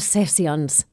Sessions.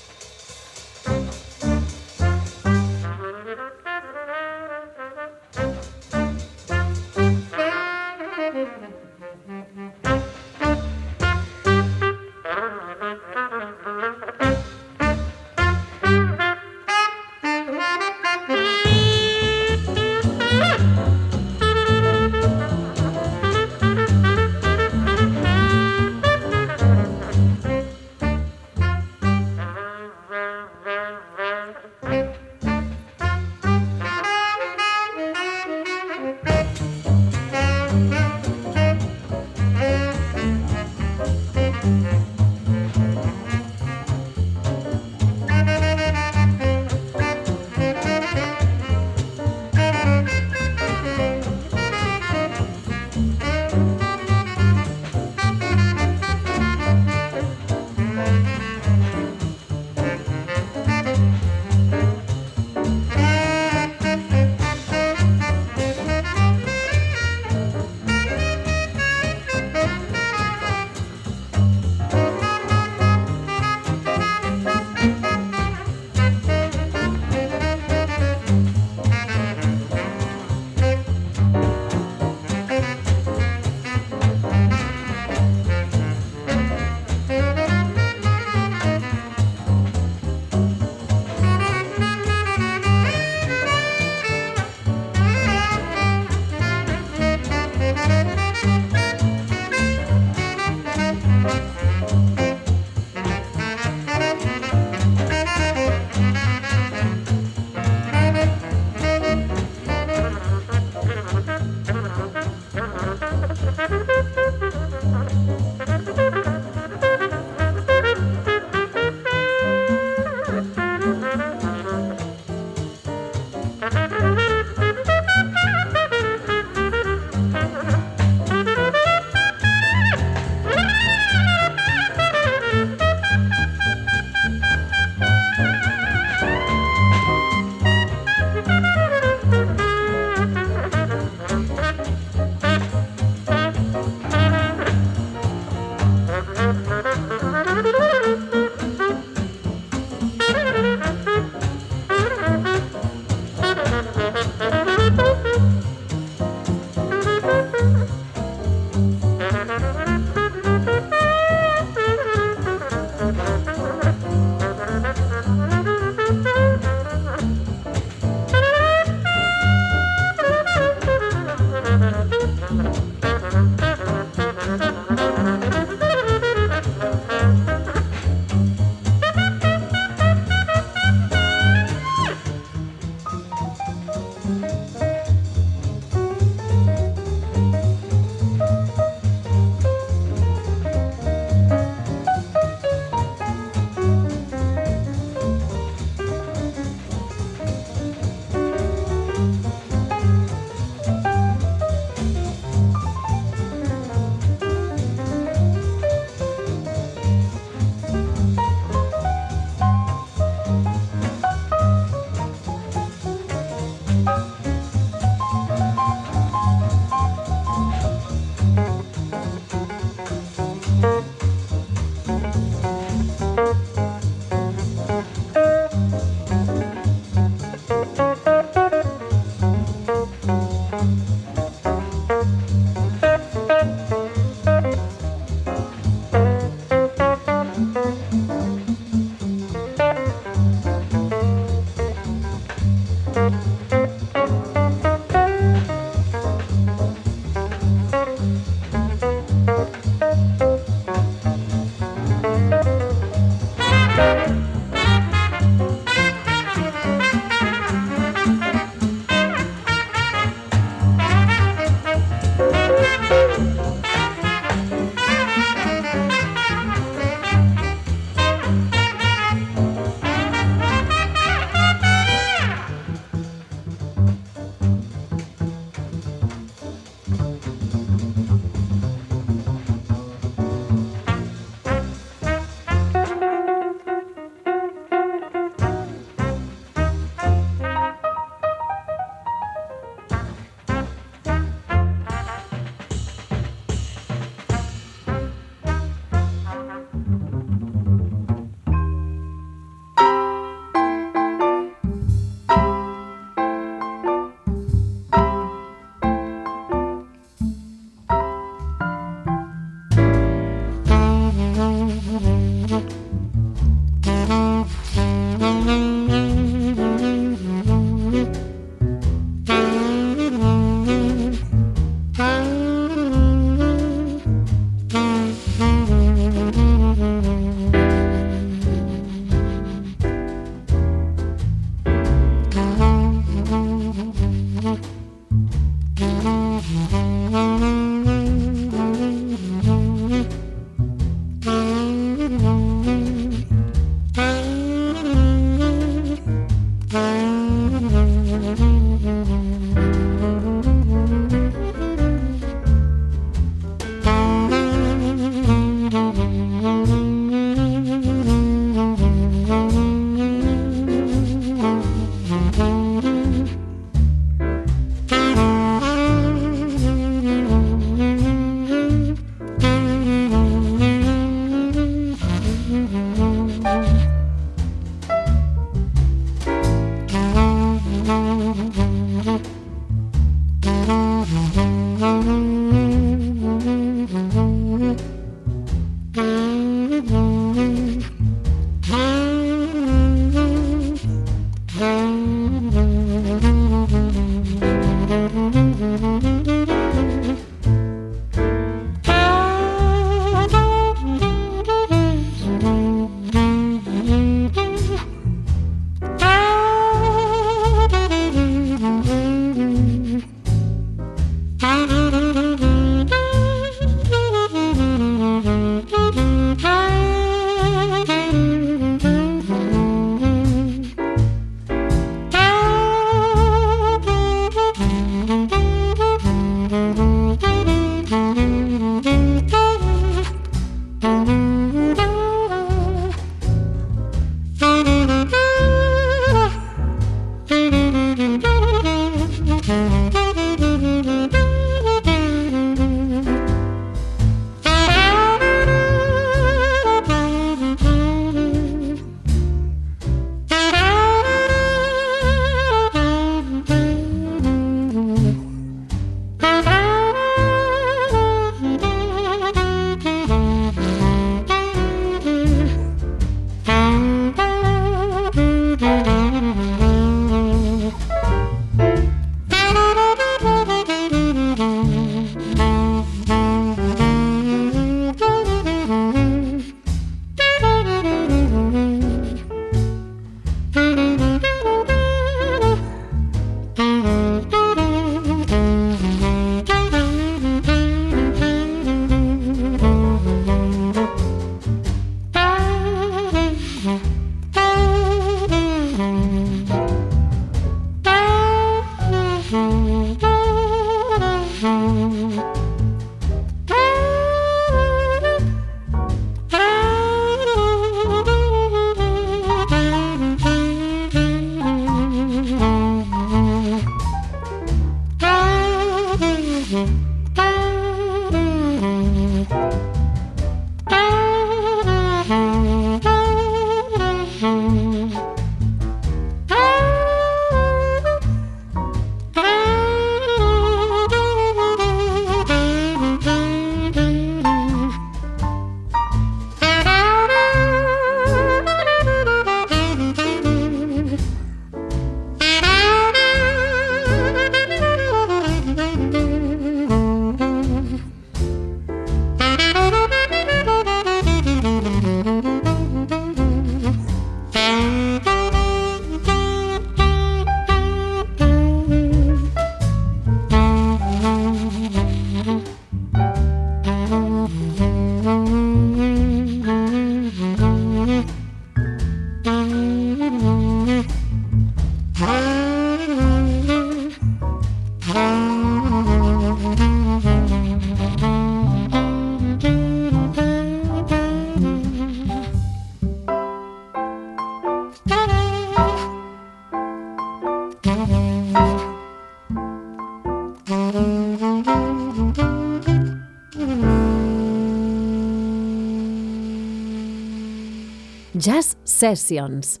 Jazz Sessions.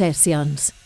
Sessions.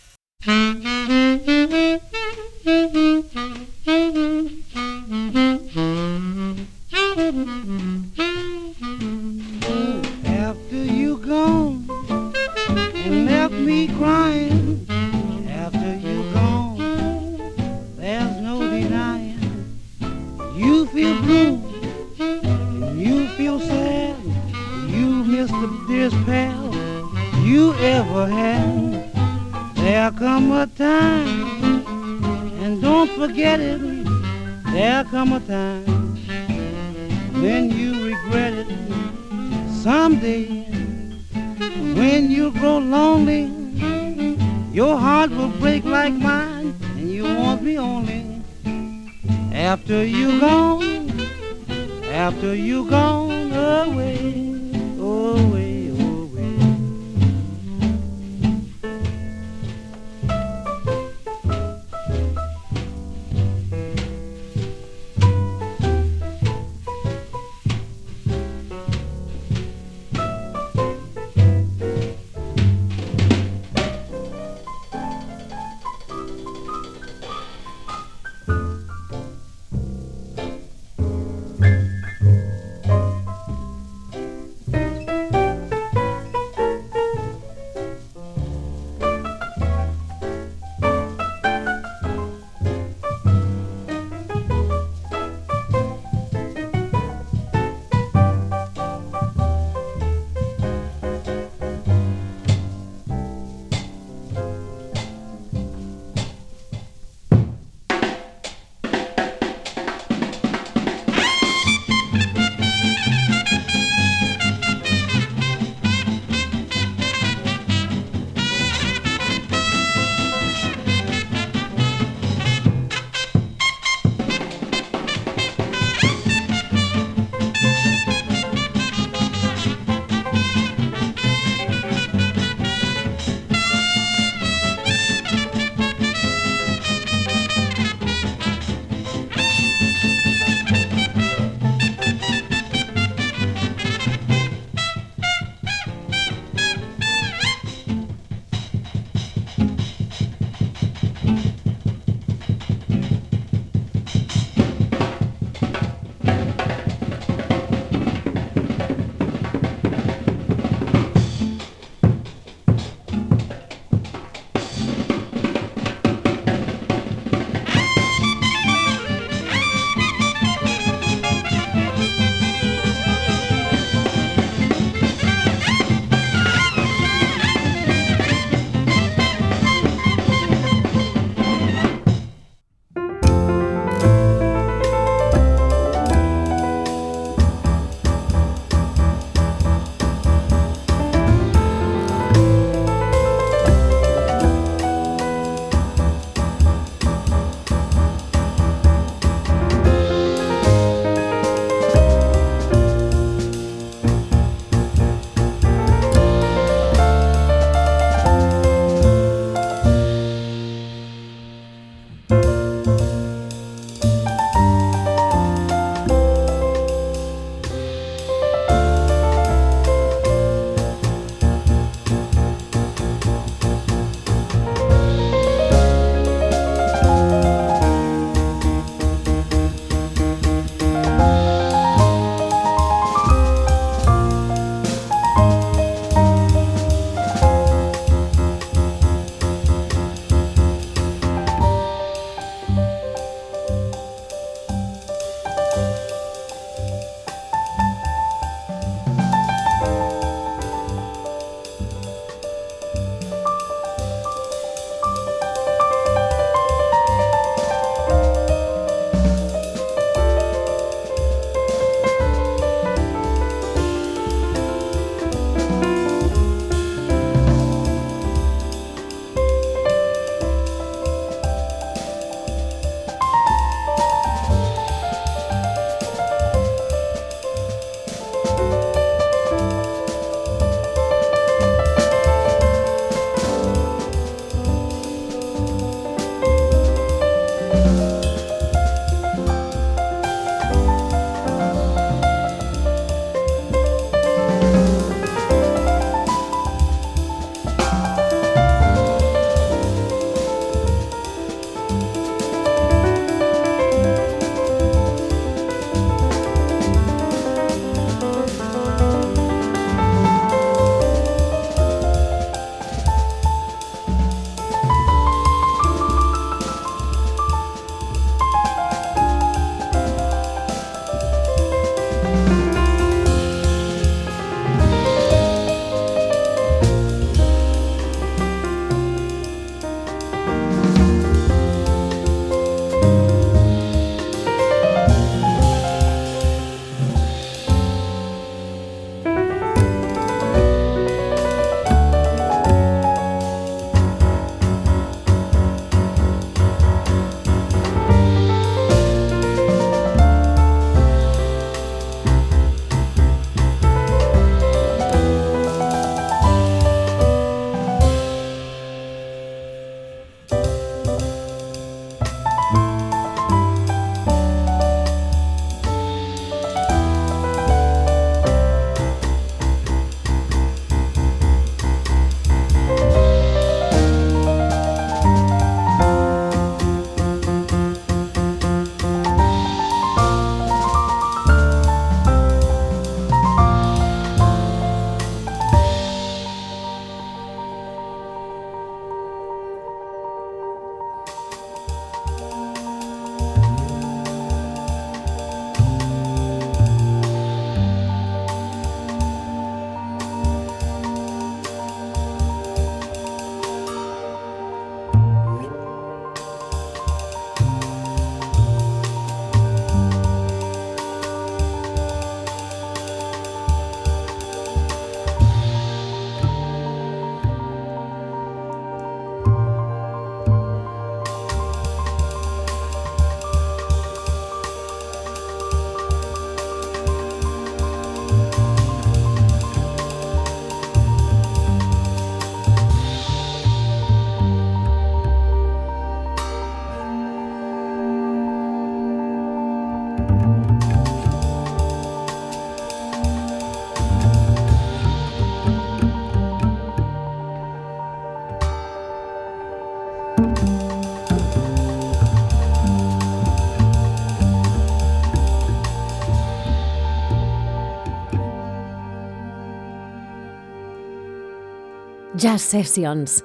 Jazz Sessions.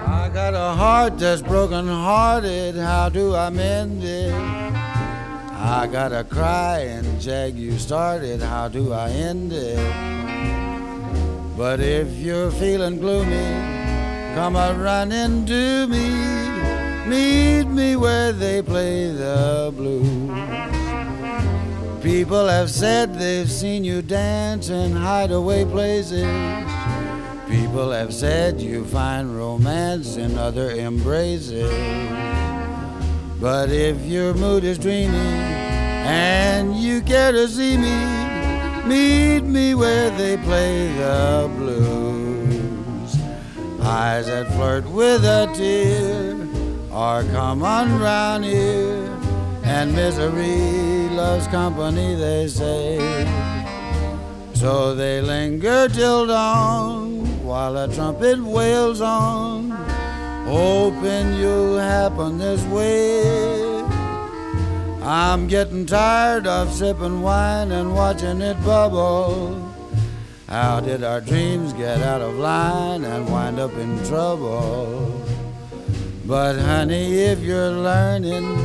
I got a heart that's broken hearted. How do I mend it? I gotta cry and jag you started. How do I end it? But if you're feeling gloomy, come a running to me. Meet me where they play the blues. People have said they've seen you dance in hideaway places. People have said you find romance in other embraces. But if your mood is dreamy and you care to see me, meet me where they play the blues. Eyes that flirt with a tear, or come on round here, and misery loves company, they say. So they linger till dawn while a trumpet wails on, hoping you'll happen this way. I'm getting tired of sipping wine and watching it bubble. How did our dreams get out of line and wind up in trouble? But honey, if you're learning,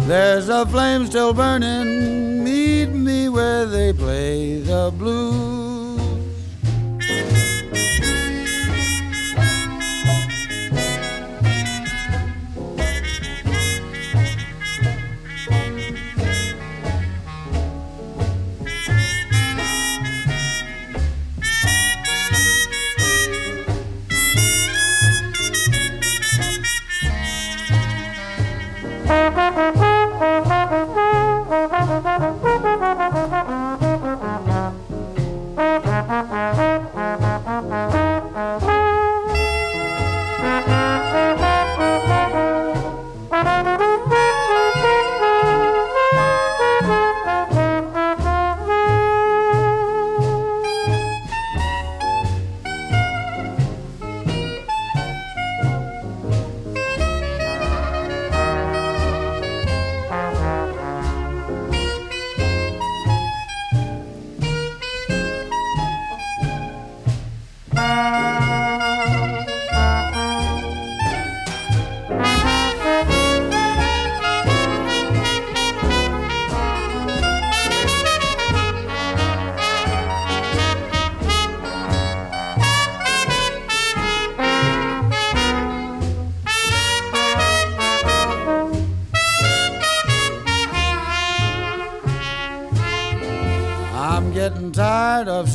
there's a flame still burning. Meet me where they play the blues.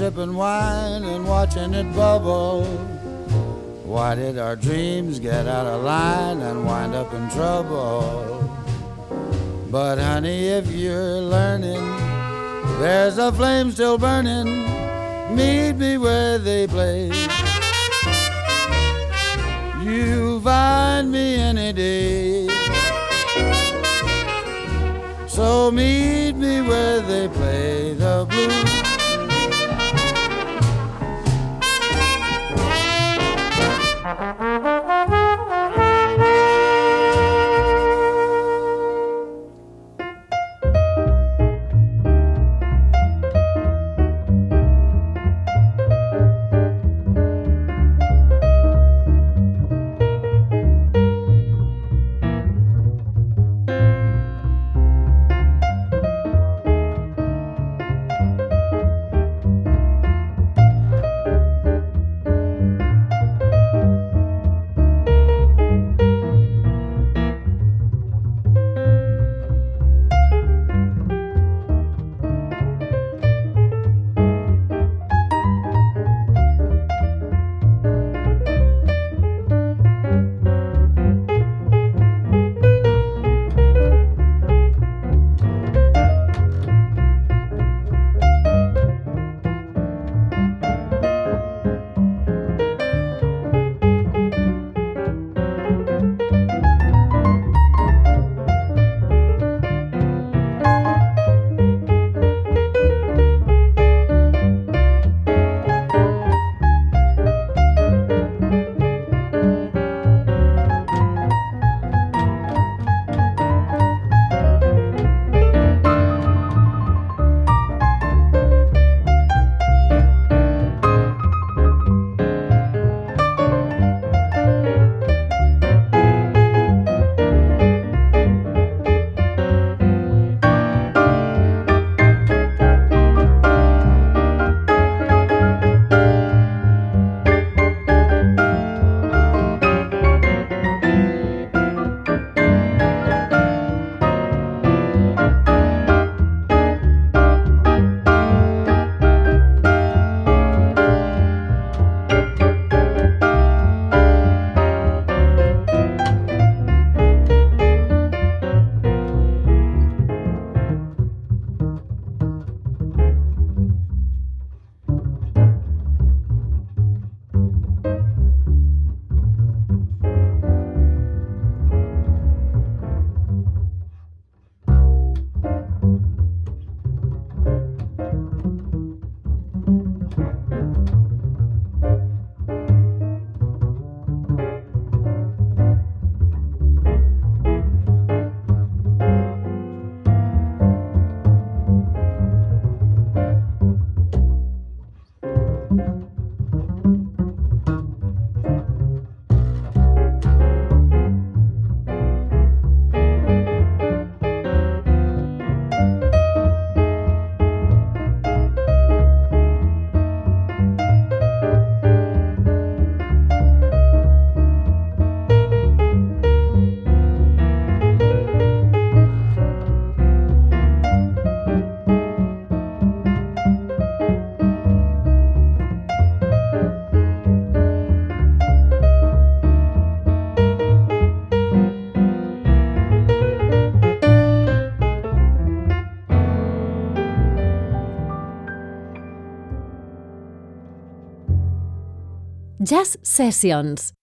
Sipping wine and watching it bubble. Why did our dreams get out of line and wind up in trouble? But honey, if you're learning, there's a flame still burning. Meet me where they play. You'll find me any day. So meet me where they play the blues. Jazz Sessions.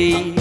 sei